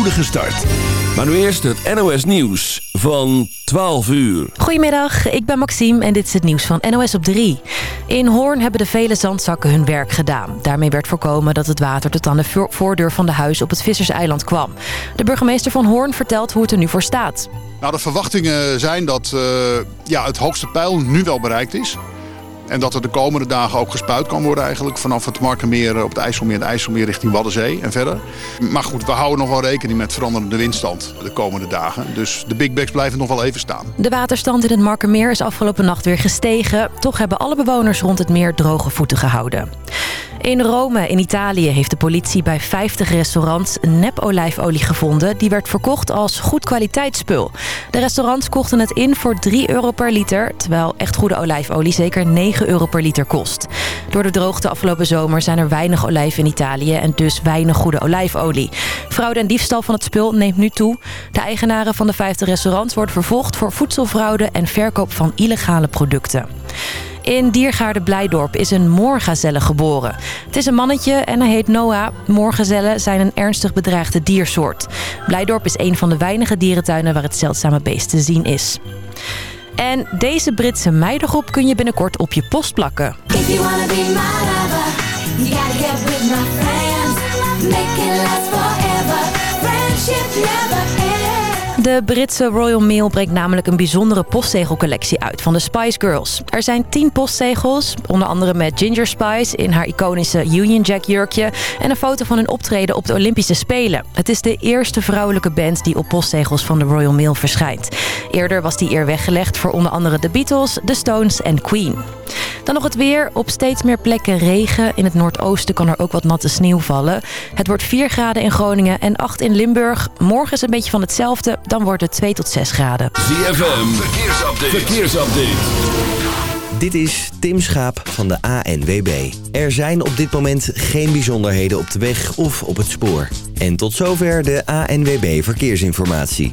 voorspoedige start. Maar nu eerst het NOS Nieuws van 12 uur. Goedemiddag, ik ben Maxime en dit is het nieuws van NOS op 3. In Hoorn hebben de vele zandzakken hun werk gedaan. Daarmee werd voorkomen dat het water tot aan de voordeur van de huis op het Visserseiland kwam. De burgemeester van Hoorn vertelt hoe het er nu voor staat. Nou, de verwachtingen zijn dat uh, ja, het hoogste pijl nu wel bereikt is. En dat er de komende dagen ook gespuit kan worden eigenlijk vanaf het Markermeer op het IJsselmeer, de IJsselmeer richting Waddenzee en verder. Maar goed, we houden nog wel rekening met veranderende windstand de komende dagen. Dus de big bags blijven nog wel even staan. De waterstand in het Markermeer is afgelopen nacht weer gestegen. Toch hebben alle bewoners rond het meer droge voeten gehouden. In Rome, in Italië, heeft de politie bij 50 restaurants nep-olijfolie gevonden. Die werd verkocht als goed kwaliteitsspul. De restaurants kochten het in voor 3 euro per liter, terwijl echt goede olijfolie zeker 9 euro per liter kost. Door de droogte afgelopen zomer zijn er weinig olijf in Italië en dus weinig goede olijfolie. Fraude en diefstal van het spul neemt nu toe. De eigenaren van de 50 restaurants worden vervolgd voor voedselfraude en verkoop van illegale producten. In Diergaarde Blijdorp is een moorgazelle geboren. Het is een mannetje en hij heet Noah. Moorgazellen zijn een ernstig bedreigde diersoort. Blijdorp is een van de weinige dierentuinen waar het zeldzame beest te zien is. En deze Britse meidengroep kun je binnenkort op je post plakken. De Britse Royal Mail brengt namelijk een bijzondere postzegelcollectie uit van de Spice Girls. Er zijn tien postzegels, onder andere met Ginger Spice in haar iconische Union Jack jurkje... en een foto van hun optreden op de Olympische Spelen. Het is de eerste vrouwelijke band die op postzegels van de Royal Mail verschijnt. Eerder was die eer weggelegd voor onder andere de Beatles, The Stones en Queen. Dan nog het weer. Op steeds meer plekken regen. In het noordoosten kan er ook wat natte sneeuw vallen. Het wordt 4 graden in Groningen en 8 in Limburg. Morgen is een beetje van hetzelfde. Dan wordt het 2 tot 6 graden. ZFM, verkeersupdate. verkeersupdate. Dit is Tim Schaap van de ANWB. Er zijn op dit moment geen bijzonderheden op de weg of op het spoor. En tot zover de ANWB Verkeersinformatie.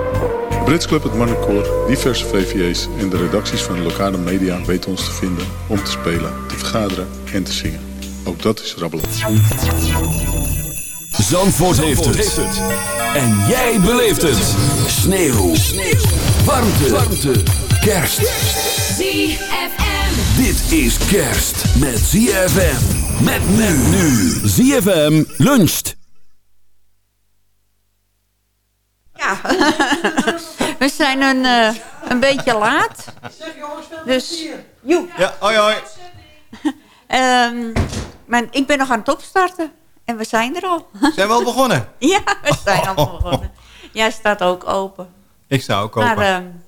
Brits Club, het Marnecoor, diverse VVA's en de redacties van de lokale media weten ons te vinden om te spelen, te vergaderen en te zingen. Ook dat is rabbelen. Zandvoort, heeft, het. En jij beleeft het. Sneeuw. Sneeuw. Warmte. Warmte. Kerst. ZFM. Dit is kerst met ZFM. Met men nu. ZFM luncht. Ja, we zijn een, uh, een beetje laat. Dus, joe. Ja, hoi hoi. um, maar ik ben nog aan het opstarten. En we zijn er al. Zijn we al begonnen? ja, we zijn al begonnen. Jij staat ook open. Ik sta ook open. Maar, um,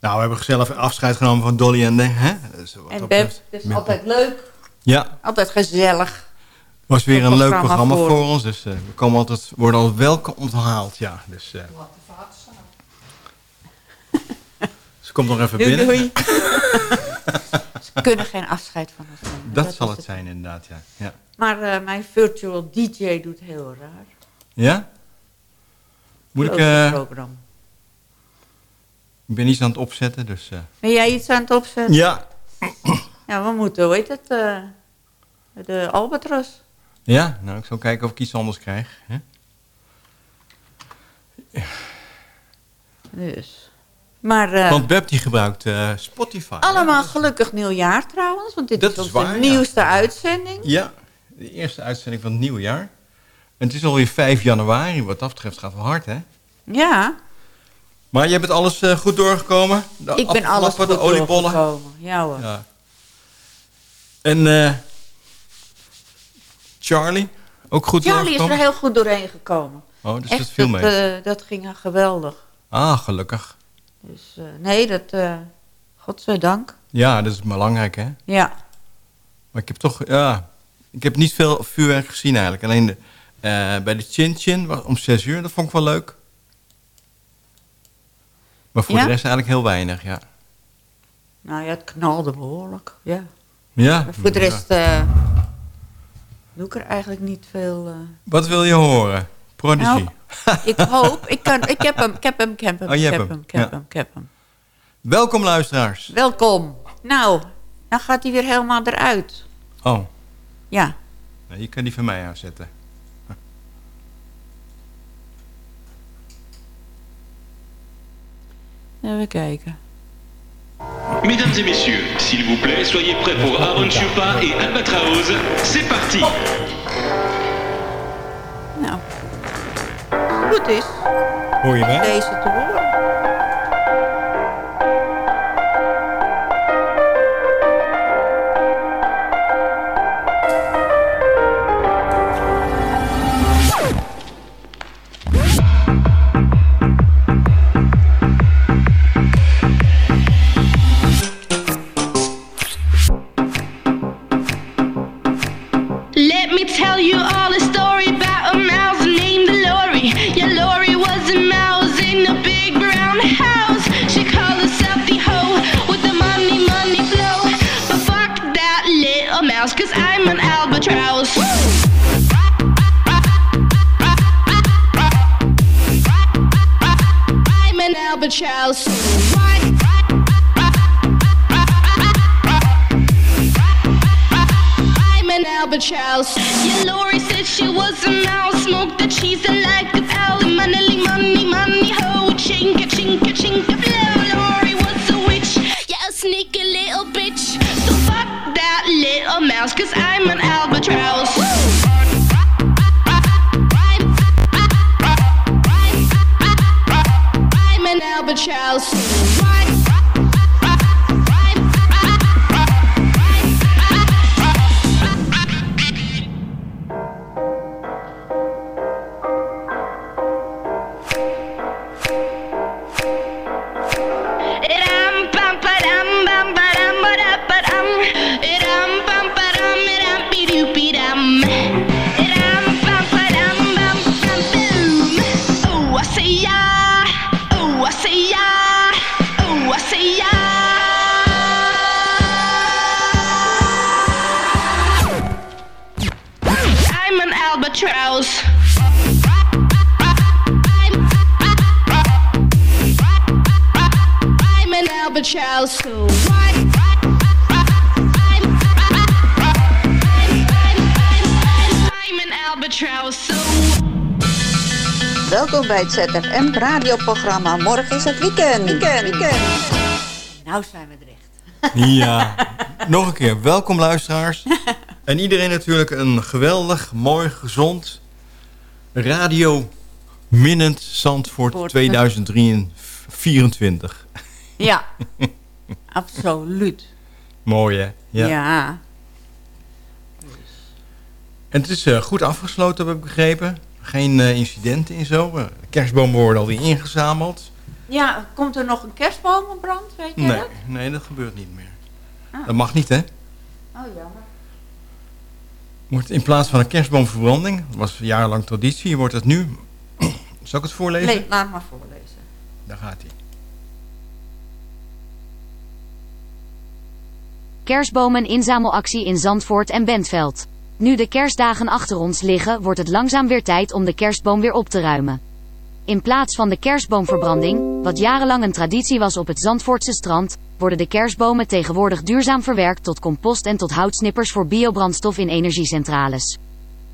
nou, we hebben gezellig afscheid genomen van Dolly en... Hè? Dus en Beb, het is altijd leuk. Ja. Altijd gezellig was weer een leuk programma voor, voor ons. Dus uh, we komen altijd, worden altijd welkom onthaald. Ja, dus, uh, Komt nog even binnen. Doei. Ze kunnen geen afscheid van ons nemen. Dat, dat zal het, zijn inderdaad, ja. ja. Maar uh, mijn virtual DJ doet heel raar. Ja? Moet ik... ik ben iets aan het opzetten, dus... Ben jij iets aan het opzetten? Ja. Ja, we moeten, hoe heet het? de Albatros. Ja, nou, ik zal kijken of ik iets anders krijg. Hè? Dus. Maar, uh, want Beb die gebruikt uh, Spotify. Allemaal gelukkig nieuwjaar trouwens. Want dit dat is onze nieuwste ja. uitzending. Ja, de eerste uitzending van het nieuwe jaar. En het is alweer 5 januari. Wat dat betreft gaat wel hard, hè? Ja. Maar je bent alles uh, goed doorgekomen? De ik ben alles goed de oliebollen. doorgekomen. Ja hoor. Ja. En... Charlie, ook goed Charlie is er heel goed doorheen gekomen. Oh, dus Echt, dat viel mee? Uh, dat ging geweldig. Ah, gelukkig. Dus uh, nee, dat... Uh, godzijdank. Ja, dat is belangrijk, hè? Ja. Maar ik heb toch... Ja, ik heb niet veel vuurwerk gezien eigenlijk. Alleen de, bij de Chin Chin om zes uur, dat vond ik wel leuk. Maar voor de rest eigenlijk heel weinig, ja. Nou ja, het knalde behoorlijk, ja. Ja? Maar voor de rest uh, doe ik er eigenlijk niet veel... Uh... Wat wil je horen? Prodigy. Nou, ik hoop, ik, kan, ik heb hem, ik heb hem, ik heb hem, oh, ik heb hem, ik heb hem, ik heb hem. Welkom luisteraars. Welkom. Nou, dan gaat hij weer helemaal eruit. Oh. Ja. Nee, je kan die van mij aanzetten. Even kijken. Mesdames et messieurs, s'il vous plaît, soyez prêts pour Aaron Chupa et Albatraoz. C'est parti Nou, goed is. Hoor je mij? Deze te horen. Welkom bij het ZFM radioprogramma. Morgen is het weekend. Weekend, weekend. Nou zijn we er echt. Ja, nog een keer. Welkom luisteraars. En iedereen natuurlijk een geweldig, mooi, gezond radio minnend Zandvoort 2024. Ja, absoluut. Mooi hè? Ja. ja. En het is uh, goed afgesloten, heb ik begrepen. Geen uh, incidenten en zo. Uh, kerstbomen worden alweer ingezameld. Ja, komt er nog een kerstbomenbrand, weet je nee, dat? Nee, dat gebeurt niet meer. Ah. Dat mag niet, hè? Oh, jammer. Wordt in plaats van een kerstboomverbranding, dat was jarenlang traditie, wordt het nu... Zal ik het voorlezen? Nee, laat maar voorlezen. Daar gaat hij. Kerstbomen inzamelactie in Zandvoort en Bentveld. Nu de kerstdagen achter ons liggen, wordt het langzaam weer tijd om de kerstboom weer op te ruimen. In plaats van de kerstboomverbranding, wat jarenlang een traditie was op het Zandvoortse strand, worden de kerstbomen tegenwoordig duurzaam verwerkt tot compost en tot houtsnippers voor biobrandstof in energiecentrales.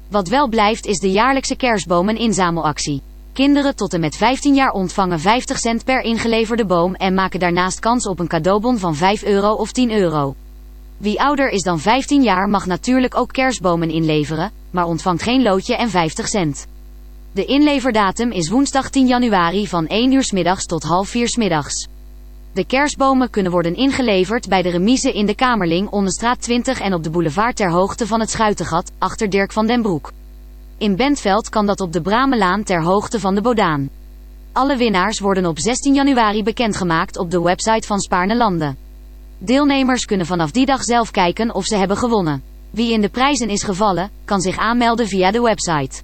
Wat wel blijft is de jaarlijkse kerstbomen inzamelactie. Kinderen tot en met 15 jaar ontvangen 50 cent per ingeleverde boom en maken daarnaast kans op een cadeaubon van 5 euro of 10 euro. Wie ouder is dan 15 jaar mag natuurlijk ook kerstbomen inleveren, maar ontvangt geen loodje en 50 cent. De inleverdatum is woensdag 10 januari van 1 uur middags tot half 4 s middags. De kerstbomen kunnen worden ingeleverd bij de remise in de Kamerling Onderstraat 20 en op de boulevard ter hoogte van het Schuitengat, achter Dirk van den Broek. In Bentveld kan dat op de Bramelaan ter hoogte van de Bodaan. Alle winnaars worden op 16 januari bekendgemaakt op de website van Spaarne Landen. Deelnemers kunnen vanaf die dag zelf kijken of ze hebben gewonnen. Wie in de prijzen is gevallen, kan zich aanmelden via de website.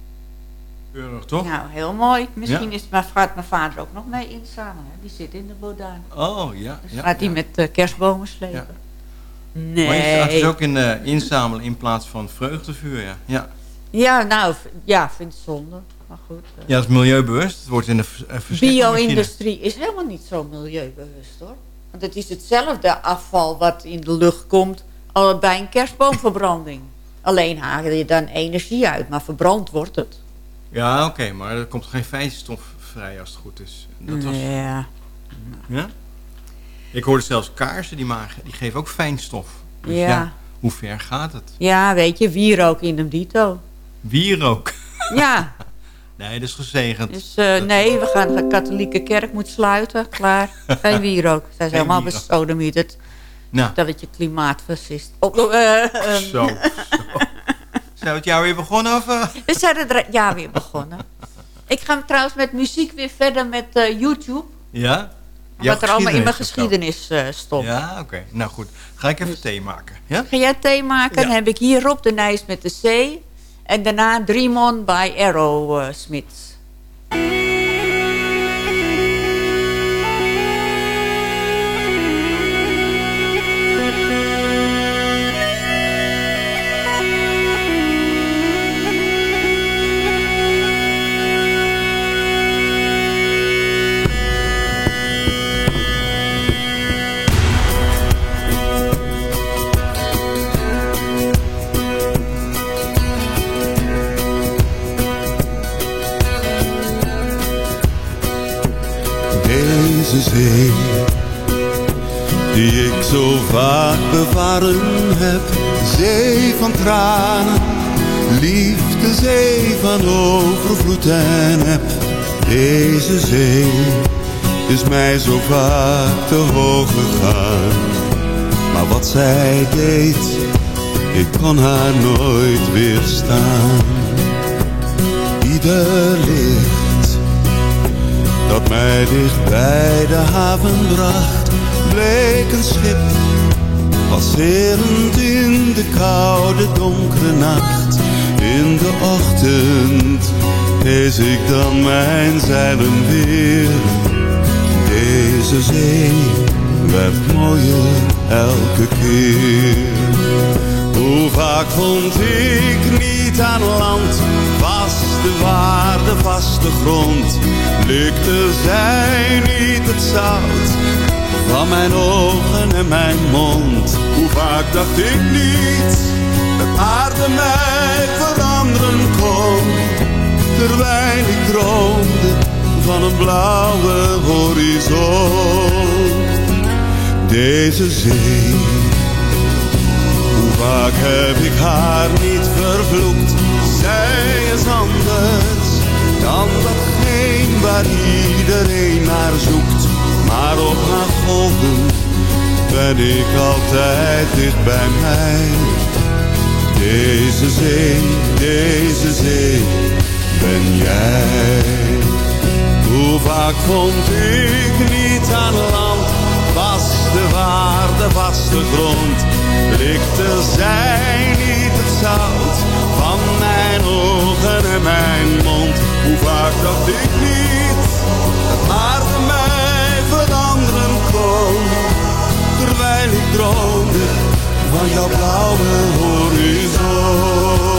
Keurig, toch? Nou, heel mooi. Misschien is, maar gaat mijn vader ook nog mee inzamelen. Die zit in de Bodaan. Oh, ja. Dus ja, gaat hij ja. met eh, kerstbomen slepen. Nee. Maar je gaat dus ook in eh, inzamelen in plaats van vreugdevuur, ja. Ja, Ja, nou, ja, vind het zonde. Maar goed. eh. ja dat is milieubewust. Het wordt in de. Bio-industrie is helemaal niet zo milieubewust hoor. Want het is hetzelfde afval wat in de lucht komt bij een kerstboomverbranding. Alleen haal je dan energie uit, maar verbrand wordt het. Ja, oké, maar er komt geen fijnstof vrij als het goed is. Dat was, Ja. ja? Ik hoorde zelfs kaarsen die, maken, die geven ook fijnstof. Dus Ja. ja. hoe ver gaat het? ja, weet je, wierook in een dito. Wierook. Ja, Nee, dat is gezegend. dus eh, nee, we gaan de katholieke kerk moet sluiten. Klaar. Geen wierook. Zij zijn helemaal wierook. besodemieterd. Nou, Dat het je klimaatfascist. Oh, eh, ehm, zo. zo. Zijn we het jaar weer begonnen? Of, eh? We zijn het ja weer begonnen. Ik ga trouwens met muziek weer verder met YouTube. Ja? Jouw wat er allemaal in mijn geschiedenis eh, stond. Ja, oké. Nou goed. Ga ik even thee maken. Ja? Ga jij thee maken? Ja. Dan heb ik hier Rob de Nijs met de C. En daarna Dreamon by Aerosmith. Tranen, liefde, zee van overvloed en heb. Deze zee is mij zo vaak te hoog gegaan, maar wat zij deed, ik kon haar nooit weerstaan. Ieder licht dat mij dicht bij de haven bracht, bleek een schip, passerend in de koude donkere nacht. In de ochtend hees ik dan mijn zeilen weer. Deze zee werd mooier elke keer. Hoe vaak vond ik niet aan land, vaste waarde, vaste grond. Lukte zij niet het zout van mijn ogen en mijn mond. Hoe vaak dacht ik niet dat aarde mij veranderen kon. Terwijl ik droomde van een blauwe horizon. Deze zee hoe vaak heb ik haar niet vervloekt? Zij is anders dan datgene waar iedereen naar zoekt. Maar op haar golven ben ik altijd dicht bij mij. Deze zee, deze zee, ben jij. Hoe vaak vond ik niet aan land, vaste waarde, vaste grond. Likte zij niet het zout van mijn ogen en mijn mond. Hoe vaak dacht ik niet aarde mij droomde van jouw blauwe horizon.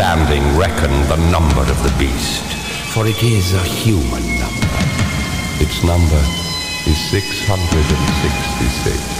Hath understanding reckon the number of the beast, for it is a human number. Its number is 666.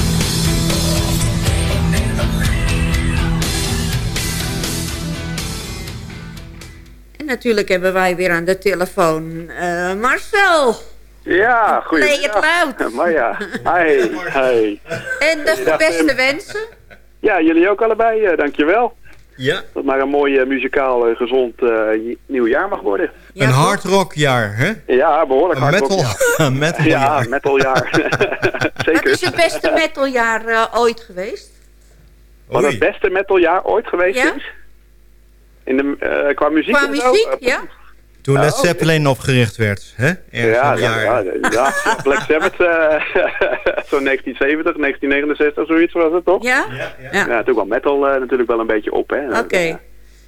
Natuurlijk hebben wij weer aan de telefoon eh, Marcel. Ja, Play it goeiedag. loud. Maya, hi, hi. En de beste wensen. Ja, jullie ook allebei, eh, dankjewel. Ja. Dat het maar een mooi eh, muzikaal gezond eh, nieuw jaar mag worden. een hardrockjaar, hè? Ja, behoorlijk Een hard. metal, een metal Ja, jaar. metaljaar. Wat Zeker. is het beste metaljaar ooit geweest? Wat het beste metaljaar ooit geweest Ja? is. In de, eh, qua muziek Qua zo? muziek, Eh, ja? Toen Ja, Led. Zeppelin opgericht werd. Hè? Ergens Ja, ja, ja. Ja, Black Sabbath, eh zo'n 1970, 1969, zoiets was het toch? Ja? Ja, Ja. natuurlijk wel metal eh, natuurlijk wel een beetje op, hè. Oké.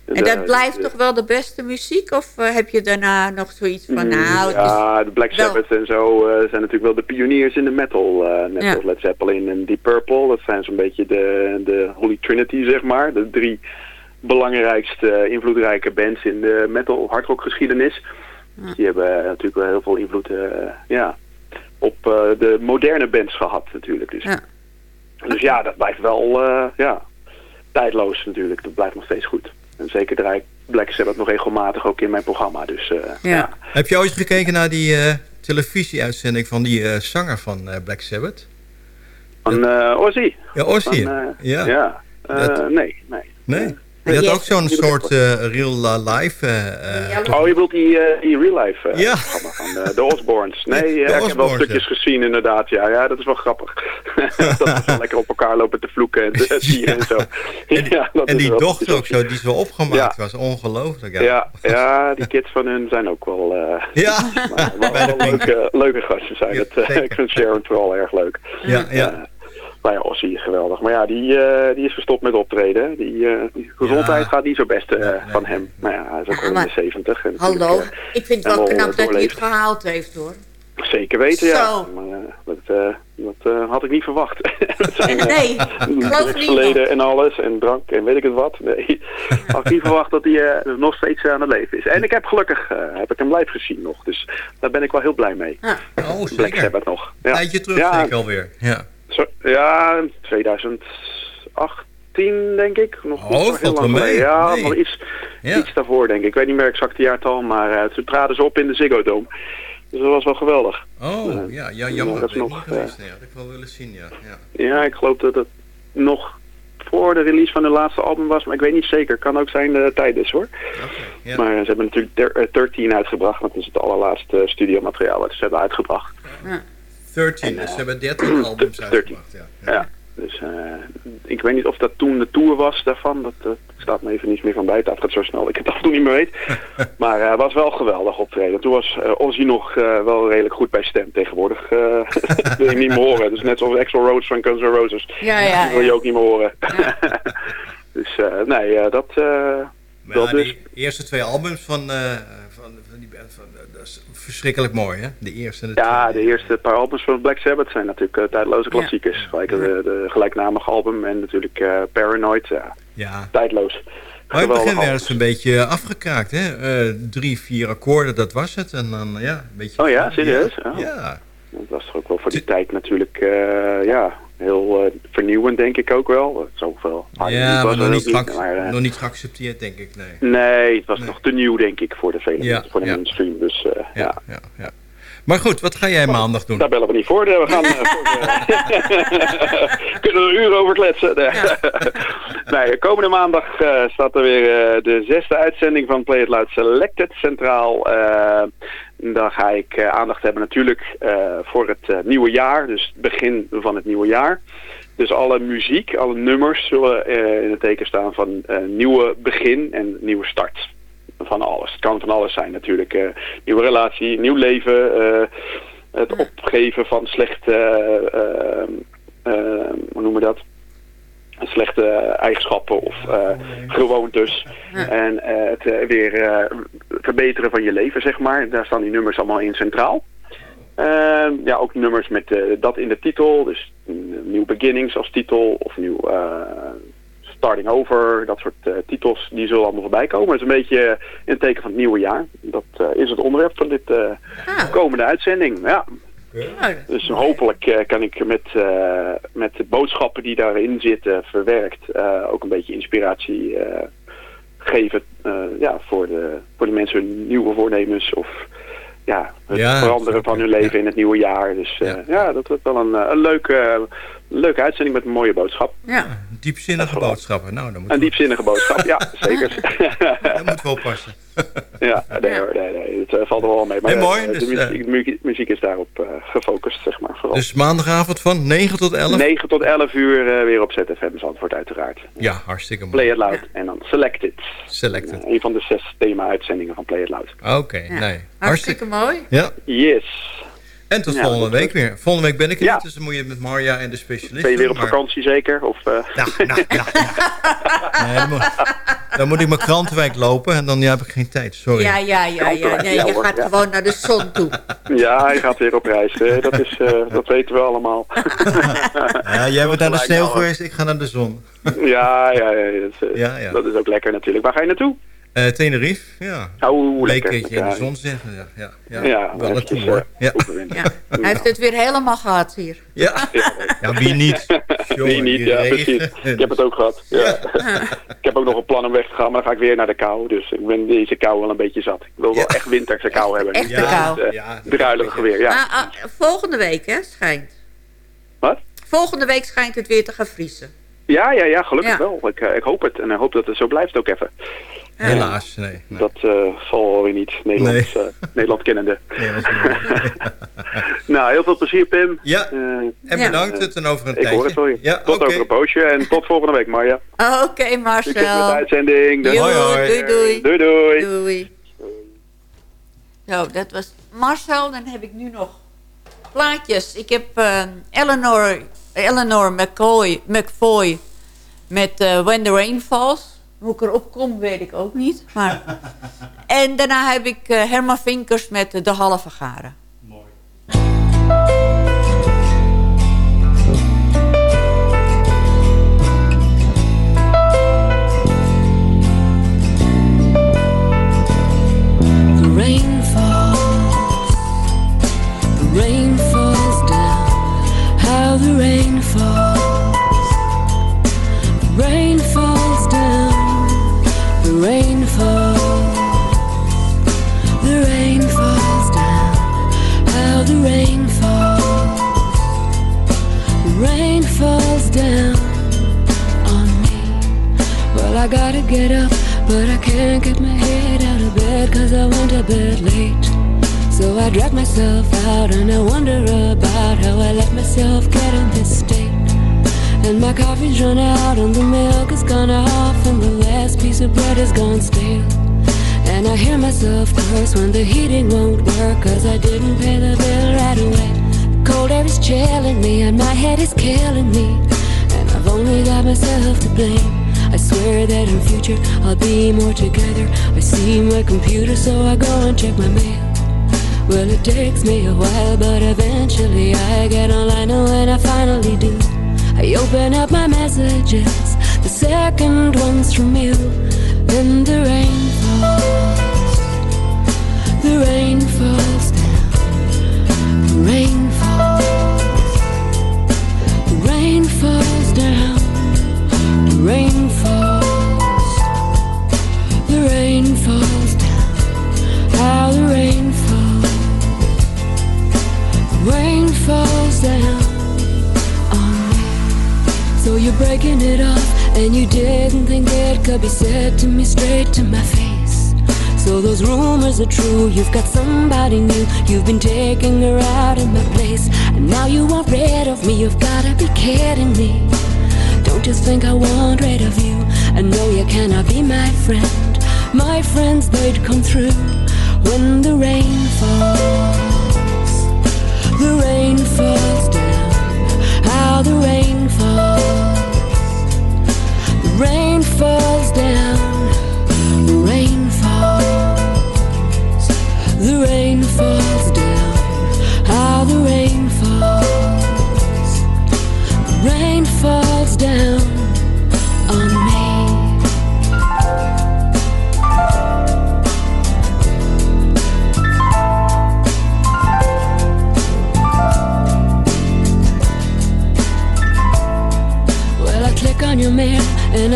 Dus, En eh, dat blijft dus, toch wel de beste muziek? Of heb je daarna nog zoiets van, Mm, nou, ja, de Black wel- Sabbath en zo eh, zijn natuurlijk wel de pioniers in de metal. eh, net Ja. als Led Zeppelin en Deep Purple. Dat zijn zo'n beetje de, de Holy Trinity, zeg maar. De drie belangrijkste, eh, invloedrijke bands in de metal hardrock geschiedenis. Dus die hebben eh, natuurlijk wel heel veel invloed eh, ja, op eh, de moderne bands gehad natuurlijk. Dus ja. dus ja, dat blijft wel eh, ja, tijdloos natuurlijk. Dat blijft nog steeds goed. En zeker draai ik Black Sabbath nog regelmatig ook in mijn programma. Dus eh, Ja. Heb je ooit gekeken naar die eh, televisieuitzending van die eh, zanger van eh, Black Sabbath? Van eh Ozzy. Ja, Ozzy. Van, Ja. ja. Eh, Dat- nee, nee. Nee? Die had ook zo'n soort eh, real eh, life... eh, eh, Oh, je bedoelt die, eh, die real life eh, Ja. programma van de Osborns. Nee, ik heb wel stukjes gezien inderdaad. Ja, ja, dat is wel grappig. dat ze lekker op elkaar lopen te vloeken en te tieren en zo. ja, dat en is die wel- dochter ook zo, die zo opgemaakt was. Ongelooflijk. Ja. Ja, ja, die kids van hun zijn ook wel, eh Ja. maar wel, wel leuke, leuke gasten zijn. het, ik vind Sharon vooral erg leuk. Ja, ja. Nou ja, Ossie is geweldig. Maar ja, die, eh, die is gestopt met optreden. Die, eh, die gezondheid Ja. gaat niet zo best eh, van hem. Maar ja, hij is ook al in de 70. En Hallo, natuurlijk, ik vind het wel knap dat hij het gehaald heeft, hoor. Zeker weten, ja. Maar dat, eh, dat eh, had ik niet verwacht. Zijn, Nee, niemand. en alles. En drank en weet ik het wat. Nee, had ik niet verwacht dat hij nog steeds aan het leven is. En ik heb gelukkig eh, heb ik hem live gezien nog. Dus daar ben ik wel heel blij mee. Oh, Black zeker. Sabbath nog. Ja. Tijdje terug ja, zeker alweer. Ja. Zo- ja, 2018 denk ik. Nog Oh, heel lang mee. Ja, Nee. nog iets, Ja. iets daarvoor denk ik. Ik weet niet meer exact het jaartal, maar eh, toen traden ze op in de Ziggo Dome. Dus dat was wel geweldig. Oh, ja, ja jammer. dat is nog, geweest. Nee, had ik wel willen zien, ja. ja. Ja, ik geloof dat het nog voor de release van hun laatste album was, maar ik weet niet zeker. Kan ook zijn de tijdens hoor. ja. Maar ze hebben natuurlijk der- eh, 13 uitgebracht, want dat is het allerlaatste studiomateriaal wat ze hebben uitgebracht. 13, dus ze hebben 13 albums uitgebracht. Ja. Ja, dus eh, ik weet niet of dat toen de tour was daarvan. Dat, dat staat me even niet meer van buiten. Het gaat zo snel dat ik het af en toe niet meer weet. maar het was wel geweldig optreden. Toen was eh, Ozzy nog eh, wel redelijk goed bij stem. Tegenwoordig eh, wil je niet meer horen. Dus net zoals Axel Rose van Guns N' Roses. Ja, ja, Die wil je ja. ook niet meer horen. dus eh, nee, eh, dat... Maar dat ja, dus. die eerste twee albums van, eh, van, van die band, van, eh, dat is verschrikkelijk mooi, hè? De eerste en de Ja, de eerste paar albums van Black Sabbath zijn natuurlijk eh, tijdloze klassiekers. Gelijk de, de gelijknamige album en natuurlijk eh, Paranoid. Ja, Ja. tijdloos. Maar in het begin werden ze een beetje afgekraakt, hè? Eh, drie, vier akkoorden, dat was het. En dan, ja, een beetje... Oh ja, serieus? Ja. Oh. ja. Dat was toch ook wel voor die tijd natuurlijk eh, ja, heel eh, vernieuwend, denk ik ook wel. Zoveel. Ja, maar nog niet, geaccepteerd. geac- nog niet geaccepteerd, denk ik, nee. Nee, het was nog te nieuw, denk ik, voor de vele Ja, voor de ja. mainstream. Dus eh, ja. Ja, ja. Maar goed, wat ga jij maandag doen? Daar bellen we niet voor. We gaan eh, voor, eh, kunnen er uren over kletsen. Nee. nee, komende maandag eh, staat er weer eh, de zesde uitzending van Play It Loud Selected centraal. Eh, dan ga ik eh, aandacht hebben natuurlijk eh, voor het eh, nieuwe jaar. Dus het begin van het nieuwe jaar. Dus alle muziek, alle nummers zullen eh, in het teken staan van eh, nieuwe begin en nieuwe start. Van alles. Het kan van alles zijn natuurlijk. eh, nieuwe relatie, nieuw leven, eh, het opgeven van slechte, eh, hoe noemen we dat? Slechte eigenschappen of gewoontes. En het eh, weer verbeteren van je leven, zeg maar. Daar staan die nummers allemaal in centraal. Eh, ja, ook nummers met dat in de titel. Dus mm, Nieuw Beginnings als titel. Of Nieuw Starting Over. Dat soort eh, titels. Die zullen allemaal voorbij komen. Het is een beetje eh, in het teken van het nieuwe jaar. Dat eh, is het onderwerp van dit eh, komende uitzending. Ja. Dus hopelijk eh, kan ik met, eh, met de boodschappen die daarin zitten verwerkt eh, ook een beetje inspiratie eh, geven eh, ja, voor, de, voor de mensen hun nieuwe voornemens of ja, het Ja, veranderen van hun leven in het nieuwe jaar. Dus eh, ja. dat wordt wel een, een leuk, eh, leuke uitzending met een mooie boodschap. Ja. Diepzinnige boodschappen. Nou, dan moet Een diepzinnige boodschap, ja, zeker. dat moeten we oppassen. ja, nee hoor, nee, nee, het eh, valt er wel mee. Maar Nee, mooi, eh, de dus, muziek, muziek- muziek is daarop eh, gefocust, zeg maar, vooral. Dus maandagavond van 9 tot 11? 9 tot 11 uur eh, weer op ZFM Zandvoort uiteraard. Ja, hartstikke mooi. Play It Loud en dan Selected. Selected. Een van de zes thema-uitzendingen van Play It Loud. Oké, nee. Hartstikke mooi. Ja. Yes. En tot Ja, volgende week weer. Volgende week ben ik er Ja. niet, dus dan moet je met Marja en de specialist Ben je weer op maar- vakantie zeker? Of, eh, Nee, dan, moet, dan moet ik mijn krantenwijk lopen en dan ja, heb ik geen tijd. Sorry. Ja, ja, ja, ja. Nee, Ja, je hoor, gaat ja. gewoon naar de zon toe. Ja, hij gaat weer op reis. hè. Dat, is, eh, dat weten we allemaal. Ja, jij bent naar de sneeuw geweest, ik ga naar de zon. Ja, ja, ja, dat, is, Ja, ja. dat is ook lekker natuurlijk. Waar ga je naartoe? Eh Tenerife, ja. Oh, Een lekker. keertje in de zon zitten. Ja, ja, ja. Ja, wel hoor. eh, Ja. Ja. Hij heeft het weer helemaal gehad hier. Ja. ja, wie niet? Wie niet, ja, regen. precies. Ik heb het ook gehad. Ja. ik heb ook nog een plan om weg te gaan, maar dan ga ik weer naar de kou. Dus ik ben deze kou wel een beetje zat. Ik wil wel echt winterse kou hebben. kou. het, eh, druilige weer, ja. Ah, ah, volgende week, hè, schijnt. Wat? Volgende week schijnt het weer te gaan vriezen. Ja, ja, ja, gelukkig Ja. wel. Ik, eh, ik hoop het. En ik hoop dat het zo blijft ook even. Helaas, nee. nee. Dat eh, zal wel weer niet. Nederland, eh, Nederland kennende. Nee, is niet nou, heel veel plezier, Pim. Ja, Eh, En bedankt, het en over een ik tijdje. hoor het voor je. Ja, tot over een poosje en tot volgende week, Marja. Oké, Succes met de Marcel. uitzending. Jo, Hoi, hoi. Doei, doei. Doei, doei. Doei. Zo, dat was Marcel. Dan heb ik nu nog plaatjes. Ik heb eh, Eleanor, Eleanor McCoy, McFoy met eh, When the Rain Falls. Hoe ik erop kom, weet ik ook niet. Maar... en daarna heb ik eh, Herman Vinkers met eh, De Halve Garen. The rain Myself out and I wonder about how I let myself get in this state. And my coffee's run out and the milk is gone off and the last piece of bread is gone stale. And I hear myself curse when the heating won't work cause I didn't pay the bill right away. Cold air is chilling me and my head is killing me. And I've only got myself to blame. I swear that in future I'll be more together. I see my computer, so I go and check my mail. Well, it takes me a while, but eventually I get online, and when I finally do, I open up my messages, the second one's from you. Then the rain falls, the rain falls breaking it off, and you didn't think it could be said to me straight to my face. So those rumors are true. You've got somebody new. You've been taking her out of my place, and now you want rid of me. You've gotta be kidding me. Don't just think I want rid of you. I know you cannot be my friend. My friends, they'd come through when the rain falls. The rain falls down. How the rain falls.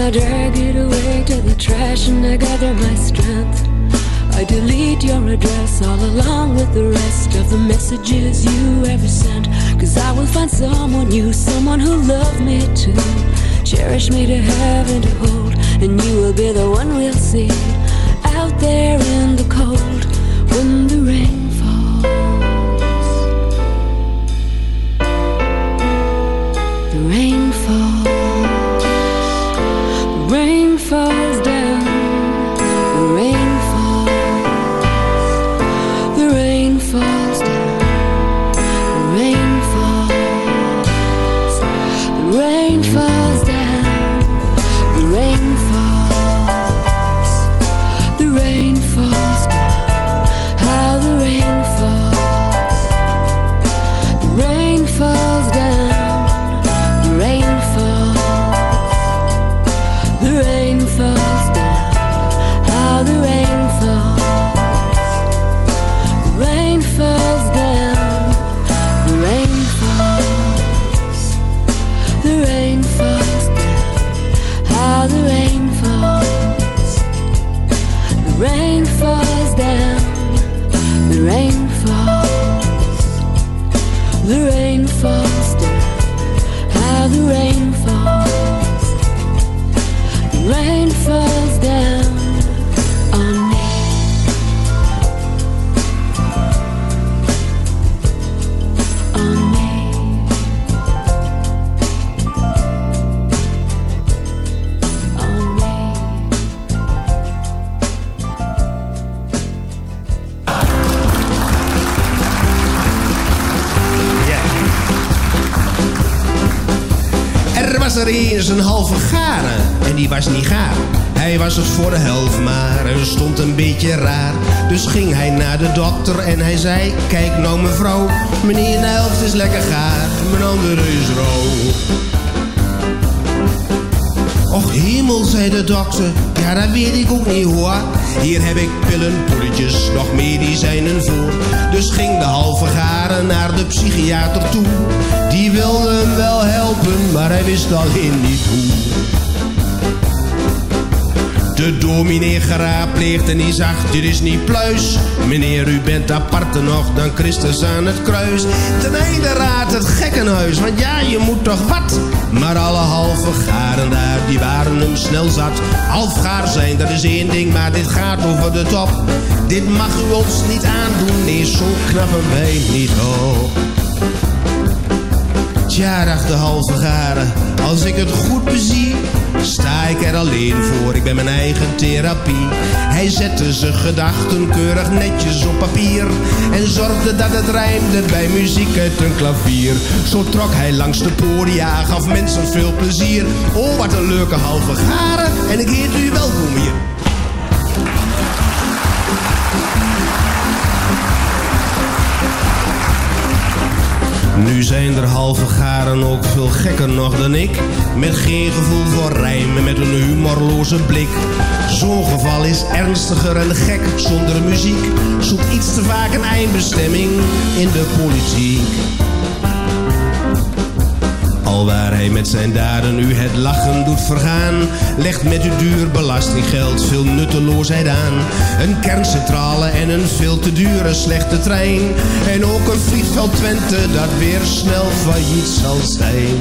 I drag it away to the trash and I gather my strength. I delete your address all along with the rest of the messages you ever sent. Cause I will find someone new, someone who loves me too. Cherish me to have and to hold. And you will be the one we'll see out there in the cold when ja dat weet ik ook niet hoor. Hier heb ik pillen, poedertjes, nog medicijnen voor. Dus ging de halve garen naar de psychiater toe. Die wilde hem wel helpen, maar hij wist alleen niet hoe. De dominee geraadpleegd en die zag, dit is niet pluis. Meneer, u bent aparter nog dan Christus aan het kruis. Ten einde raadt het gekkenhuis, want ja, je moet toch wat. Maar alle halve garen daar, die waren hem snel zat. Halfgaar zijn, dat is één ding, maar dit gaat over de top. Dit mag u ons niet aandoen, nee, zo knappen wij niet op. Tja, dacht de halve garen, als ik het goed bezie, sta ik er alleen voor. Ik ben mijn eigen therapie. Hij zette zijn gedachten keurig netjes op papier en zorgde dat het rijmde bij muziek uit een klavier. Zo trok hij langs de podia, gaf mensen veel plezier. Oh, wat een leuke halve garen en ik heet u welkom hier. Nu zijn er halve garen ook veel gekker nog dan ik. Met geen gevoel voor rijmen, met een humorloze blik. Zo'n geval is ernstiger en gek zonder muziek. Zoekt iets te vaak een eindbestemming in de politiek. Alwaar hij met zijn daden u het lachen doet vergaan, legt met uw duur belastinggeld veel nutteloosheid aan. Een kerncentrale en een veel te dure slechte trein. En ook een vliegveld Twente dat weer snel failliet zal zijn.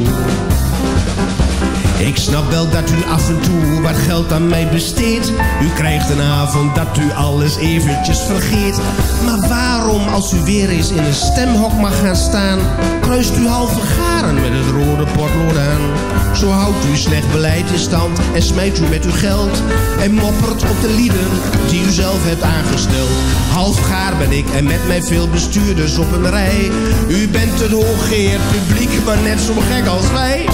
Ik snap wel dat u af en toe wat geld aan mij besteedt. U krijgt een avond dat u alles eventjes vergeet. Maar waarom, als u weer eens in een stemhok mag gaan staan, kruist u halve garen met het rode potlood aan? Zo houdt u slecht beleid in stand en smijt u met uw geld. En moppert op de lieden die u zelf hebt aangesteld. Half gaar ben ik en met mij veel bestuurders op een rij. U bent een hooggeëerd publiek, maar net zo gek als wij.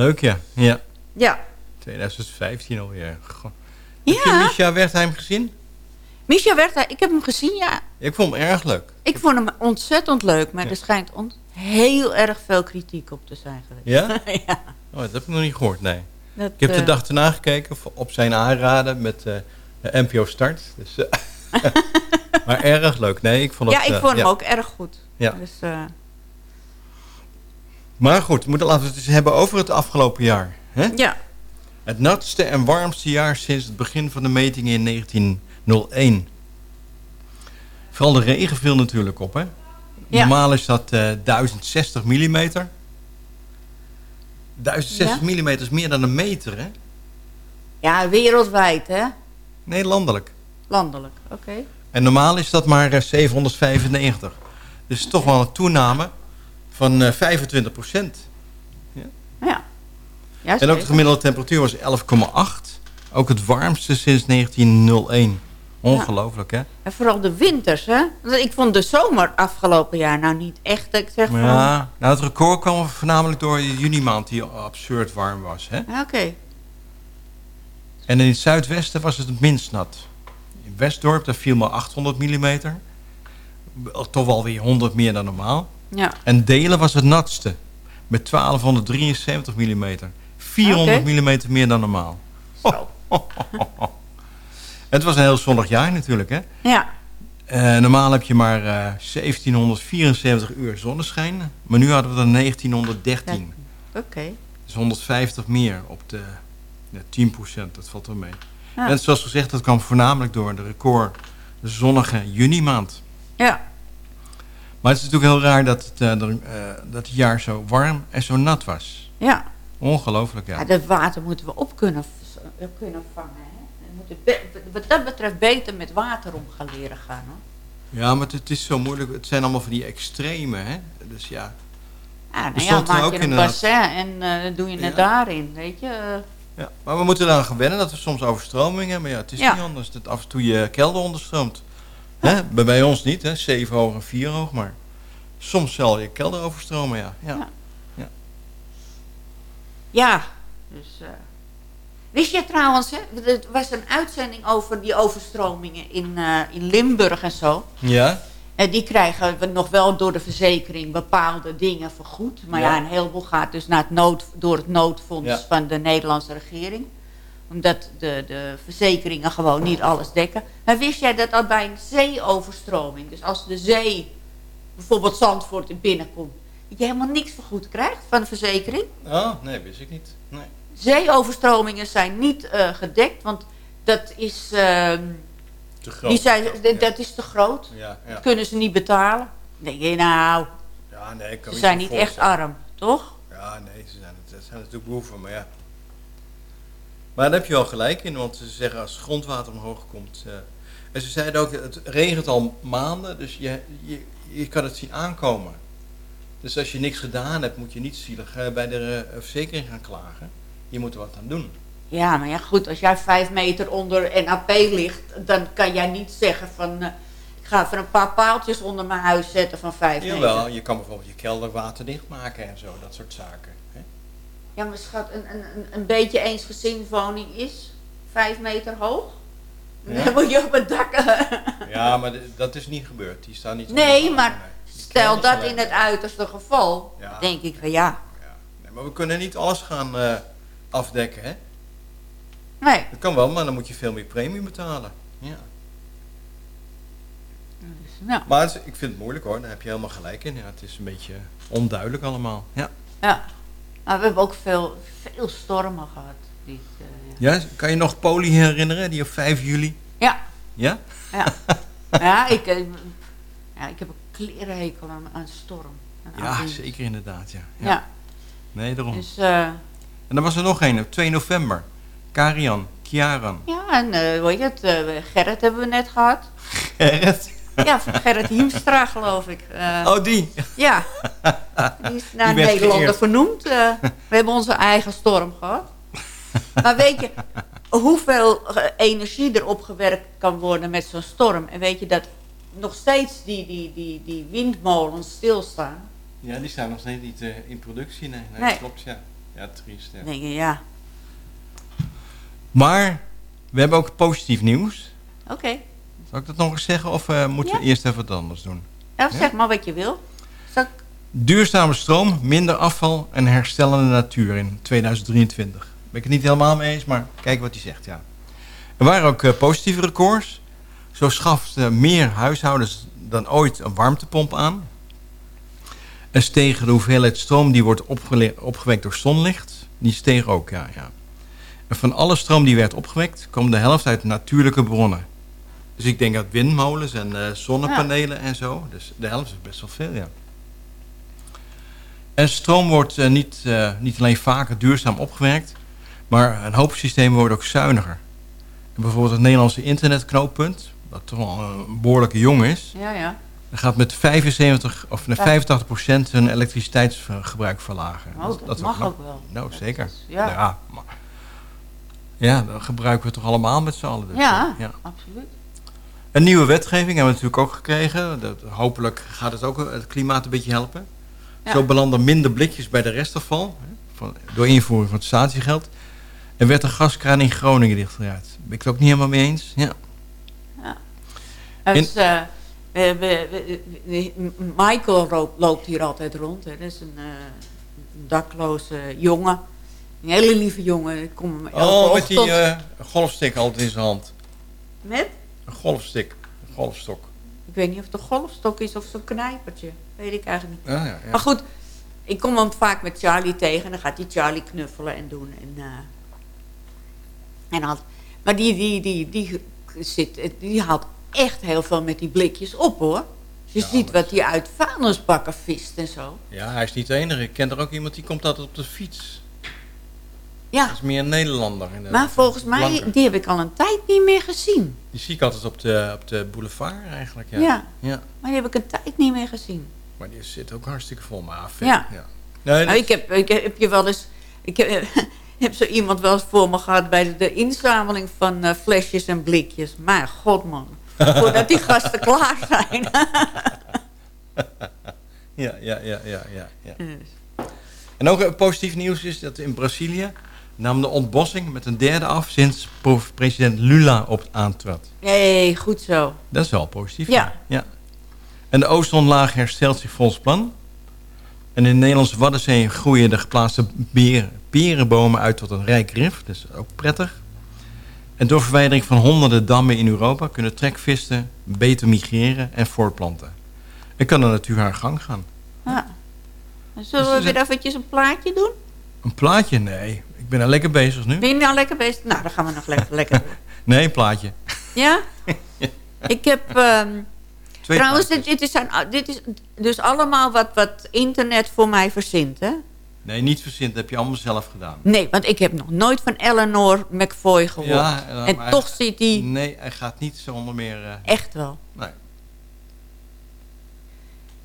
Leuk, ja. Ja. Ja. 2015 alweer. Goh. Ja. Heb je Misha Wertheim gezien? Misha Wertheim, ik heb hem gezien, ja. Ik vond hem erg leuk. Ik vond hem ontzettend leuk, maar er schijnt ont heel erg veel kritiek op te zijn geweest. Ja? ja. Oh, dat heb ik nog niet gehoord, nee. Dat, ik heb de eh, dag erna gekeken op zijn aanraden met eh, de NPO Start. Dus, eh, maar erg leuk. Nee, ik vond het, ja, ik vond hem ja. ook erg goed. Ja. Dus, Maar goed, we moeten laten we het eens hebben over het afgelopen jaar. Hè? ja. Het natste en warmste jaar sinds het begin van de metingen in 1901. Vooral de regen viel natuurlijk op, hè? Ja. Normaal is dat eh 1060 mm. 1060 mm is meer dan een meter, hè? Ja, wereldwijd, hè? Nee, landelijk. Landelijk, oké. En normaal is dat maar eh, 795. Dus toch wel een toename van eh 25 procent. Ja. ja En ook de gemiddelde temperatuur was 11,8. Ook het warmste sinds 1901. Ongelooflijk, hè? En vooral de winters, hè? Want Ik vond de zomer afgelopen jaar nou niet echt. Ik zeg van, Ja, nou, het record kwam voornamelijk door de juni maand die absurd warm was. Hè? Ja, Oké. En in het zuidwesten was het het minst nat. In Westdorp daar viel maar 800 mm. Toch wel weer 100 meer dan normaal. Ja. En Delen was het natste. Met 1273 mm. 400 Oké. mm meer dan normaal. het was een heel zonnig jaar natuurlijk. Hè? Ja. Eh, normaal heb je maar eh, 1774 uur zonneschijn. Maar nu hadden we er 1913. Oké. Dus 150 meer op de ja, 10% Dat valt wel mee. Ja. En zoals gezegd, dat kwam voornamelijk door de record zonnige juni maand. Ja. Maar het is natuurlijk heel raar dat het, eh, eh, dat het jaar zo warm en zo nat was. Ja. Ongelooflijk, ja. Ja, dat water moeten we op kunnen, kunnen vangen. Hè? We moeten wat dat betreft beter met water om gaan leren gaan. Hoor. Ja, maar het, is zo moeilijk. Het zijn allemaal van die extreme, hè. Dus ja. Ja, nou ja, maak ook je een bassin en eh, dan doe je het Ja. daarin, weet je. ja. Maar we moeten eraan gewennen dat we soms overstroming hebben. Ja, het is Ja. niet anders dat af en toe je kelder onderstroomt. Hè? Bij, bij ons niet, hè. 7 hoog en 4 hoog, maar soms zal je kelder overstromen, ja. ja. Ja. ja. Dus... eh, Wist je trouwens, hè, er was een uitzending over die overstromingen in, eh, in Limburg en zo. Ja? En die krijgen we nog wel door de verzekering bepaalde dingen vergoed. Maar ja, Ja. een heleboel gaat dus naar het nood, door het noodfonds Ja. van de Nederlandse regering. Omdat de, de verzekeringen gewoon niet alles dekken. Maar wist jij dat al bij een zeeoverstroming, dus als de zee bijvoorbeeld Zandvoort in binnenkomt, dat je helemaal niks vergoed krijgt van de verzekering? Oh, nee, wist ik niet. Nee. Zeeoverstromingen zijn niet eh, gedekt, want dat is, ehm, Te groot. die zijn, dat is te groot. Ja, ja. Dat kunnen ze niet betalen. Denk je, nou, Ja, nee, ik kan ze zijn niet echt arm, toch? Ja, nee, ze zijn, het zijn natuurlijk behoeven, maar ja. Maar daar heb je wel gelijk in, want ze zeggen als grondwater omhoog komt. eh, en ze zeiden ook, het regent al maanden, dus je, je, je kan het zien aankomen. Dus als je niks gedaan hebt, moet je niet zielig eh, bij de eh, verzekering gaan klagen. Je moet er wat aan doen. Ja, maar ja, goed, als jij vijf meter onder NAP ligt, dan kan jij niet zeggen van, ik ga even een paar paaltjes onder mijn huis zetten van vijf Jawel, meter. je kan bijvoorbeeld je kelder waterdicht maken en zo, dat soort zaken. Ja, maar schat, een, een, een- een beetje eensgezinswoning is vijf meter hoog. Ja. Dan moet je op het dak. eh, Ja, maar dat is niet gebeurd. Die staan niet nee, maar stel dat in het uiterste geval, Ja. denk ik van ja. Nee, maar we kunnen niet alles gaan eh, afdekken, hè? Nee. Dat kan wel, maar dan moet je veel meer premie betalen. Ja. Nou, Maar het is- ik vind het moeilijk hoor, daar heb je helemaal gelijk in. Ja, het is een beetje onduidelijk allemaal. Ja. ja. Maar we hebben ook veel, veel stormen gehad. Eh, ja, kan je nog Poli herinneren, die op 5 juli? ja. Ja? Ja, ja, ik, eh, ja, ik heb een klerenhekel aan, aan storm. aan Ja, zeker inderdaad, ja. Ja. Nee, daarom. Dus, eh, En dan was er nog een op 2 november. Karian, Kiaran. ja, en eh, hoe heet het? Gerrit hebben we net gehad. Gerrit? Ja, van Gerrit Hiemstra geloof ik. Eh, Oh, die? Ja, die is naar Nederlander geëerd. vernoemd. Eh, we hebben onze eigen storm gehad. Maar weet je, hoeveel eh, energie er opgewerkt kan worden met zo'n storm? En weet je dat nog steeds die, die, die, die windmolens stilstaan? Ja, die staan nog steeds niet in productie. Nee, nee, Nee. klopt, ja. Ja, triest. Ja. Denk je, ja, Maar we hebben ook positief nieuws. oké. Zal ik dat nog eens zeggen of eh, moeten we eerst even wat anders doen? Ja, zeg maar wat je wil. Ik- Duurzame stroom, minder afval en herstellende natuur in 2023. Ben ik het niet helemaal mee eens, maar kijk wat hij zegt, ja. Er waren ook eh, positieve records. Zo schaften meer huishoudens dan ooit een warmtepomp aan. En stegen de hoeveelheid stroom die wordt opgewekt door zonlicht. Die steeg ook, ja, ja. En van alle stroom die werd opgewekt, kwam de helft uit natuurlijke bronnen. Dus ik denk uit windmolens en eh, zonnepanelen en zo. Dus de helft is best wel veel, ja. En stroom wordt eh, niet, eh, niet alleen vaker duurzaam opgewerkt, maar een hoop systemen worden ook zuiniger. En bijvoorbeeld het Nederlandse internetknooppunt, dat toch wel een behoorlijke jong is, Ja, ja. dat gaat met 75 of Ja. 85 procent hun elektriciteitsgebruik verlagen. Oh, dat mag ook wel. Nou, zeker. ja. maar, ja, dat gebruiken we toch allemaal met z'n allen. dus, Ja, ja. absoluut. Een nieuwe wetgeving hebben we natuurlijk ook gekregen. Dat, hopelijk gaat het ook het klimaat een beetje helpen. Ja. Zo belanden minder blikjes bij de restafval. Hè, van, door invoering van het statiegeld. En werd de gaskraan in Groningen dichtgedraaid. Ben ik het ook niet helemaal mee eens? Ja. Dus, eh, we- we- we- we- Michael loopt hier altijd rond. Hè. Dat is een, eh, een dakloze jongen. Een hele lieve jongen. Ik kom Oh, met die eh, golfstick altijd in zijn hand. Met? Een golfstick. Een golfstok. Ik weet niet of het een golfstok is of zo'n knijpertje. Weet ik eigenlijk niet. Ja, ja. Maar goed, ik kom hem vaak met Charlie tegen. En dan gaat hij Charlie knuffelen en doen. En, eh, en had, maar die, die, die, die, zit, die haalt echt heel veel met die blikjes op hoor. Je ziet wat hij uit vuilnisbakken vist en zo. Ja, hij is niet de enige. Ik ken er ook iemand die komt altijd op de fiets. Ja. Dat is meer een Nederlander. inderdaad. Maar volgens mij, Blanker. die heb ik al een tijd niet meer gezien. Die zie ik altijd op de, op de boulevard eigenlijk. Ja. Ja. ja. Maar die heb ik een tijd niet meer gezien. Maar die zit ook hartstikke vol. Maar vet, Ja. ja. Nee, Nou, ik, heb, ik heb je wel eens... Ik heb, heb zo iemand wel eens voor me gehad bij de, de inzameling van eh, flesjes en blikjes. Maar god man, voordat die gasten klaar zijn. Ja, ja, ja, ja, ja. ja. Dus. En ook eh, positief nieuws is dat in Brazilië nam de ontbossing met een derde af sinds president Lula op aantrad. Nee, goed zo. Dat is wel positief. Ja. ja. En de oostonlaag herstelt zich volgens plan. En in de Nederlandse Waddenzee groeien de geplaatste beren, perenbomen uit tot een rijk rif. Dat is ook prettig. En door verwijdering van honderden dammen in Europa kunnen trekvisten beter migreren en voortplanten. En kan de natuur haar gang gaan. Ja. Zullen we weer eventjes een plaatje doen? Een plaatje? Nee. Ik ben er lekker bezig nu. Ben je nou lekker bezig? Nou, dan gaan we nog lekker, lekker door. Nee, een plaatje. Ja? Ik heb... ehm, trouwens, dit, dit, is, dit is dus allemaal wat, wat internet voor mij verzint, hè? Nee, niet verzint. Dat heb je allemaal zelf gedaan. Nee, want ik heb nog nooit van Eleanor McFoy gehoord. Ja, eh, en toch hij- zit hij Nee, hij gaat niet zonder meer... eh, echt wel. Nee.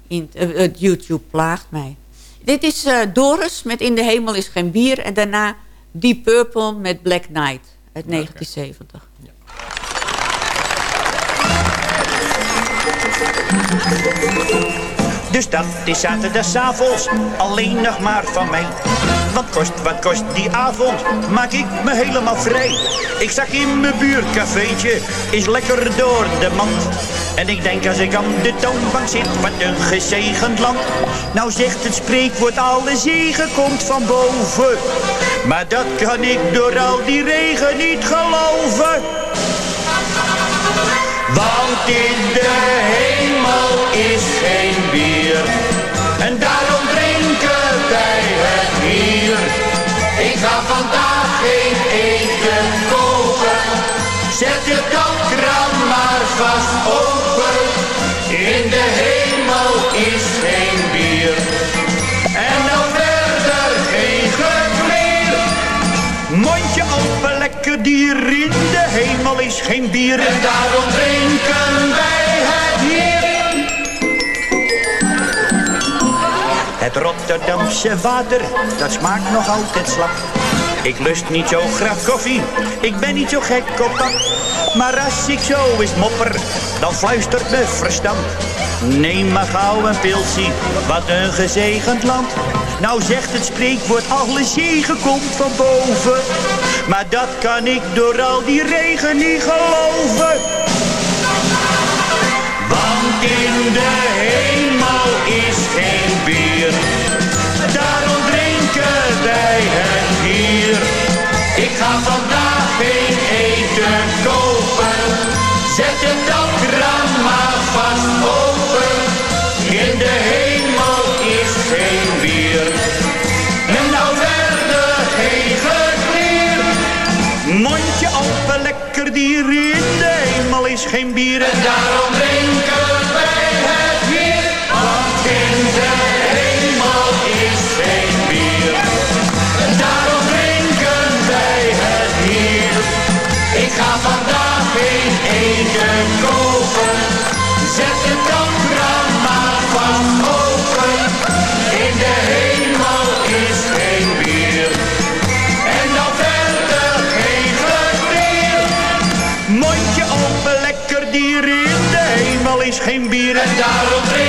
In, eh, het YouTube plaagt mij. Dit is Doris met In de Hemel is geen bier. En daarna Deep Purple met Black Knight uit 1970. Dus dat is zaterdagavond alleen nog maar van mij. Wat kost, wat kost die avond? Maak ik me helemaal vrij. Ik zag in mijn buurtcafeetje, is lekker door de mand. En ik denk als ik aan de toonbank zit, wat een gezegend land. Nou zegt het spreekwoord, alle zegen komt van boven. Maar dat kan ik door al die regen niet geloven. Want in de hemel is geen bier. Dier. In de hemel is geen bier. En daarom drinken wij het hier. Het Rotterdamse water, dat smaakt nog altijd slap. Ik lust niet zo graag koffie, ik ben niet zo gek op pap. Maar als ik zo eens mopper, dan fluistert me verstand. Neem maar gauw een pilsie, wat een gezegend land. Nou zegt het spreekwoord, alle zegen komt van boven. Maar dat kan ik door al die regen niet geloven. Want in de hemel is geen bier. Daarom drinken wij het hier. Ik ga vandaag geen eten kopen. Zet de dakraam maar vast open. Die in hemel is geen bier. En daarom drinken wij het hier, want in de hemel is geen bier. En daarom drinken wij het hier. Ik ga vandaag geen eten kopen. Is geen bier.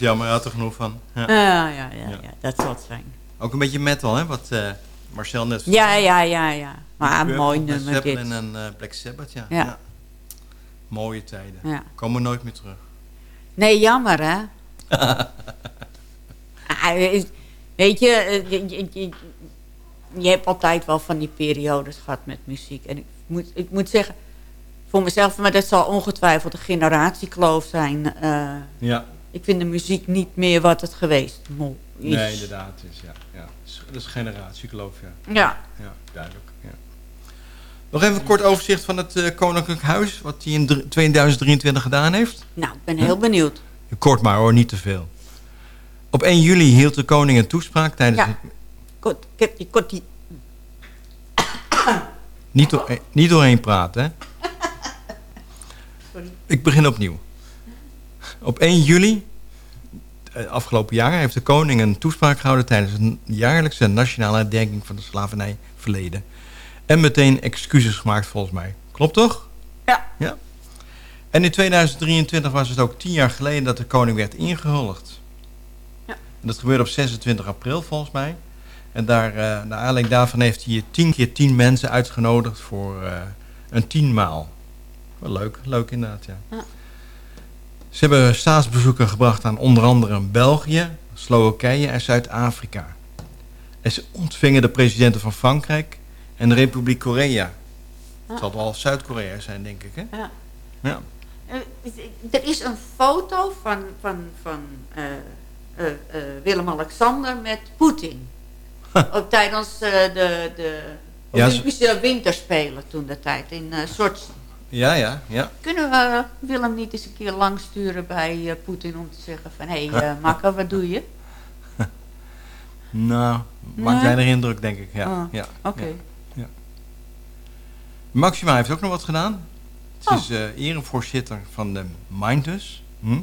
Jammer, had er genoeg van. Ja. Ja, ja, ja, ja, dat zal het zijn. Ook een beetje metal, hè? Wat eh, Marcel net Ja, ja, ja, ja. Maar een mooi nummer dit. En eh, Black Sabbath, ja. Ja. Mooie tijden. Ja. Komen nooit meer terug. Nee, jammer hè. Ah, Weet je, eh, je, je, je, hebt altijd wel van die periodes gehad met muziek. En ik moet, ik moet zeggen, voor mezelf, maar dat zal ongetwijfeld een generatiekloof zijn. eh, Ja. Ik vind de muziek niet meer wat het geweest is. Nee, inderdaad. Is, ja, ja. Dat is- Dat is generatie, geloof ja. Ja. Ja, duidelijk. Ja. Nog even een kort overzicht van het eh, Koninklijk Huis. Wat hij in dr- 2023 gedaan heeft. Nou, ik ben heel benieuwd. Kort maar hoor, niet te veel. Op 1 juli hield de koning een toespraak tijdens... Ja. het- Kort, ik heb die, kort die... Niet, door, niet doorheen praten, hè? Sorry. Ik begin opnieuw. Op 1 juli eh, afgelopen jaar heeft de koning een toespraak gehouden tijdens een jaarlijkse nationale herdenking van de slavernijverleden. En meteen excuses gemaakt volgens mij. Klopt toch? Ja. ja. En in 2023 was het ook tien jaar geleden dat de koning werd ingehuldigd. Ja. En dat gebeurde op 26 april volgens mij. En daar, eh naar aanleiding daarvan heeft hij tien keer tien mensen uitgenodigd voor eh, een tienmaal. Wel leuk, leuk inderdaad, ja. Ja. Ze hebben staatsbezoeken gebracht aan onder andere België, Slowakije en Zuid-Afrika. En ze ontvingen de presidenten van Frankrijk en de Republiek Korea. Het zal wel Zuid-Korea zijn, denk ik, hè? Ja. Ja. Eh, Er is een foto van, van, van eh, eh, Willem-Alexander met Poetin. Ook tijdens de, de Ja, Olympische Winterspelen toen de tijd in Sochi. Ja, ja, ja. Kunnen we Willem niet eens een keer langsturen bij eh, Poetin om te zeggen van... hé, hey, eh, Makker, wat doe je? Nou, maakt weinig indruk, denk ik. Ja, Ah, ja, oké. ja, ja. Maxima heeft ook nog wat gedaan. Ze Oh. is eh erevoorzitter van de Mindus. Hm?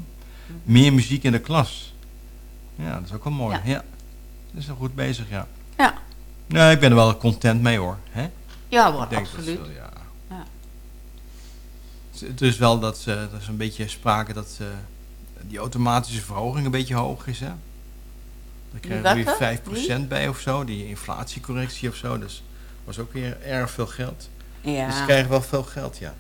Meer muziek in de klas. Ja, dat is ook wel mooi. Ja. Ja. Dat is wel goed bezig, ja. Ja. Nee, ik ben er wel content mee, hoor. Hè? Ja hoor, dat absoluut. ja. Ja. Het is wel dat ze, er is een beetje sprake dat ze, die automatische verhoging een beetje hoog is, hè? Daar krijgen we weer hè? 5% bij of zo, die inflatiecorrectie of zo. Dus was ook weer erg veel geld. Ja. Dus ze krijgen wel veel geld, ja.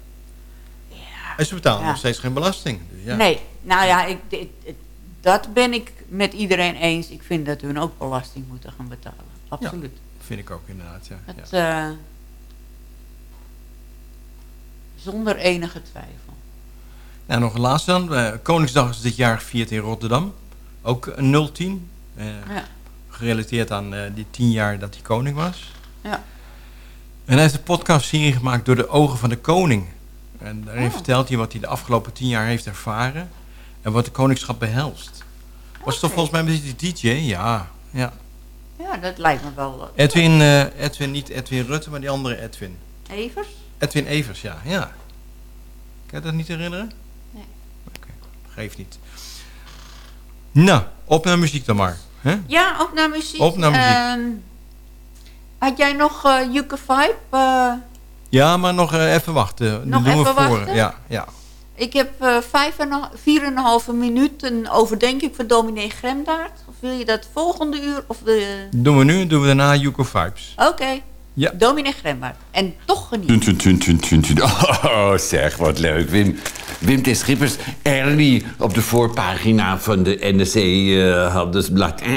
En ze betalen Ja. nog steeds geen belasting. Dus ja. Nee, nou ja, ik, dat ben ik met iedereen eens. Ik vind dat hun ook belasting moeten gaan betalen. Absoluut. Vind ik ook inderdaad, ja. Het, ja. Zonder enige twijfel. Nou, nog een laatste dan. Eh, Koningsdag is dit jaar gevierd in Rotterdam. Ook een 010. eh, Ja. Gerelateerd aan eh, die tien jaar dat hij koning was. Ja. En hij heeft een podcastserie gemaakt door de ogen van de koning. En daarin Oh. vertelt hij wat hij de afgelopen tien jaar heeft ervaren. En wat de koningschap behelst. Was toch volgens mij een beetje die DJ? Ja, ja. Ja, dat lijkt me wel... Edwin, Edwin, niet Edwin Rutte, maar die andere Edwin. Evers? Edwin Evers, ja. ja. Kan je dat niet herinneren? Nee. Oké, geeft niet. Nou, op naar muziek dan maar. Ja, ook naar muziek. Op naar muziek. Ehm, had jij nog uh, Yuka Vibe? eh? Ja, maar nog eh, even wachten. Nog doen we even voor. wachten? Ja, ja. ik heb eh, vijf en vier en een halve minuut een overdenking van dominee Gremdaard. Of wil je dat volgende uur? Of de... Doen we nu, doen we daarna Yuko Vibes. Oké, Ja. dominee Gremdaard. En toch genieten. Tun, tun, tun, tun, tun, tun. Oh, zeg, wat leuk. Wim, Wim T. Schippers, Ernie op de voorpagina van de NRC eh Handelsblad.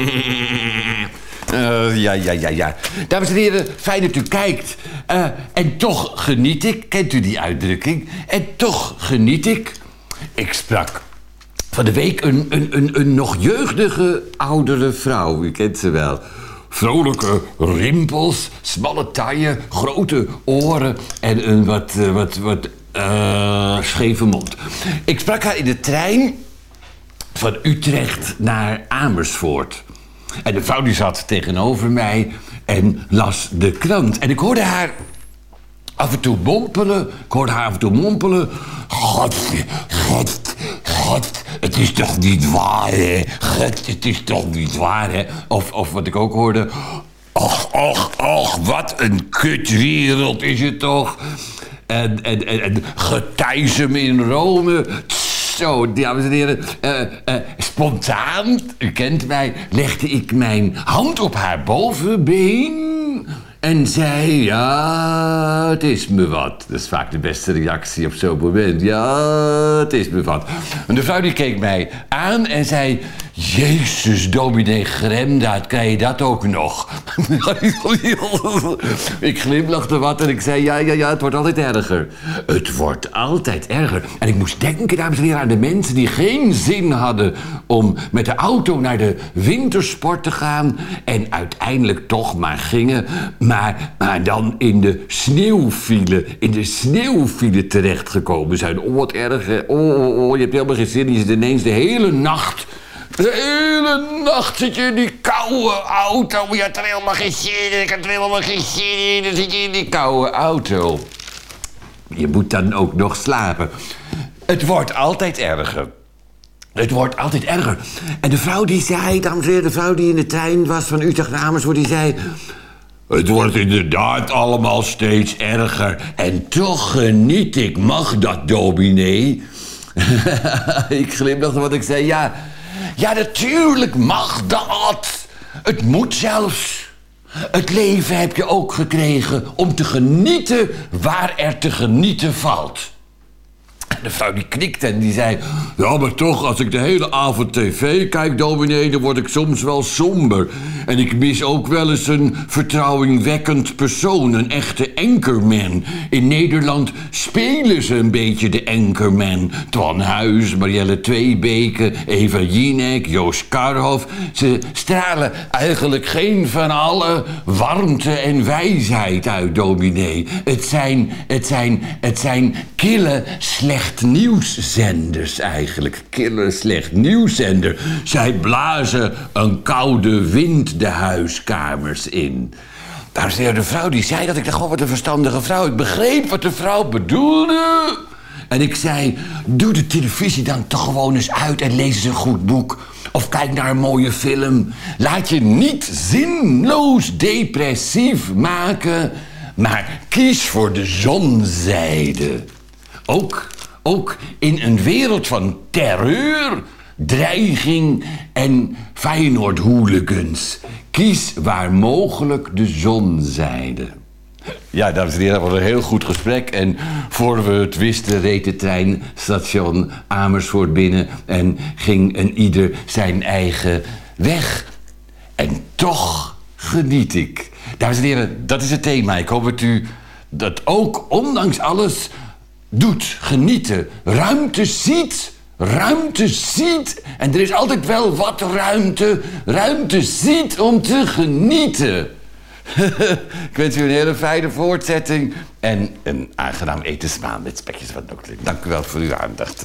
Eh, ja, ja, ja, ja. Dames en heren, fijn dat u kijkt. Eh, en toch geniet ik. Kent u die uitdrukking? En toch geniet ik. Ik sprak van de week een, een, een, een nog jeugdige oudere vrouw. U kent ze wel. Vrolijke rimpels, smalle taille, grote oren en een wat, eh, wat, wat eh, scheve mond. Ik sprak haar in de trein van Utrecht naar Amersfoort. En de vrouw die zat tegenover mij en las de krant. En ik hoorde haar af en toe mompelen. Ik hoorde haar af en toe mompelen. God, God, Het is toch niet waar, hè? Het is toch niet waar, hè? Of, of wat ik ook hoorde. Och, och, och, wat een kutwereld is het toch? En, en, en, en getijzem in Rome. Zo, dames en heren. eh, spontaan, u kent mij, legde ik mijn hand op haar bovenbeen. En zei, ja, het is me wat. Dat is vaak de beste reactie op zo'n moment. Ja, het is me wat. En de vrouw die keek mij aan en zei... Jezus, dominee Gremdaad, krijg je dat ook nog? ik glimlachte wat en ik zei... Ja, ja, ja, het wordt altijd erger. Het wordt altijd erger. En ik moest denken, dames en heren, aan de mensen die geen zin hadden... om met de auto naar de wintersport te gaan... en uiteindelijk toch maar gingen... maar, maar dan in de sneeuwfile, in de sneeuwfile terechtgekomen zijn. Oh, wat erg, hè. Oh, oh, oh, je hebt helemaal geen zin. Je zit ineens de hele nacht... De hele nacht zit je in die koude auto. Je hebt er helemaal geen zin in. Ik heb er helemaal geen zin in. Dan zit je in die koude auto. Je moet dan ook nog slapen. Het wordt altijd erger. Het wordt altijd erger. En de vrouw die zei, dames en heren, de vrouw die in de trein was van Utrecht naar Amersfoort, die zei... Het wordt inderdaad allemaal steeds erger. En toch geniet ik. Mag dat, dominee? ik glimlachte wat ik zei. Ja, ja, natuurlijk mag dat. Het moet zelfs. Het leven heb je ook gekregen om te genieten waar er te genieten valt. De vrouw die knikte en die zei... Ja, maar toch, als ik de hele avond tv kijk, dominee... dan word ik soms wel somber. En ik mis ook wel eens een vertrouwingwekkend persoon. Een echte anchorman. In Nederland spelen ze een beetje de anchorman. Twan Huis, Marielle Tweebeke, Eva Jinek, Joost Karhoff. Ze stralen eigenlijk geen van alle warmte en wijsheid uit, dominee. Het zijn, het zijn, het zijn kille, slecht nieuwszenders eigenlijk. Kille, slecht nieuwszender. Zij blazen een koude wind de huiskamers in. Daar zei de vrouw die zei dat. Ik dacht, gewoon wat een verstandige vrouw. Ik begreep wat de vrouw bedoelde. En ik zei, doe de televisie dan toch gewoon eens uit en lees eens een goed boek. Of kijk naar een mooie film. Laat je niet zinloos depressief maken, maar kies voor de zonzijde. Ook, ook in een wereld van terreur, dreiging en Feyenoord-hooligans. Kies waar mogelijk de zonzijde. Ja, dames en heren, dat was een heel goed gesprek. En voor we het wisten reed de trein station Amersfoort binnen... en ging een ieder zijn eigen weg. En toch geniet ik. Dames en heren, dat is het thema. Ik hoop dat u dat ook, ondanks alles, doet. Genieten. Ruimte ziet. Ruimte ziet. En er is altijd wel wat ruimte. Ruimte ziet om te genieten. ik wens u een hele fijne voortzetting en een aangenaam etensmaal met spekjes ook. Dank u wel voor uw aandacht.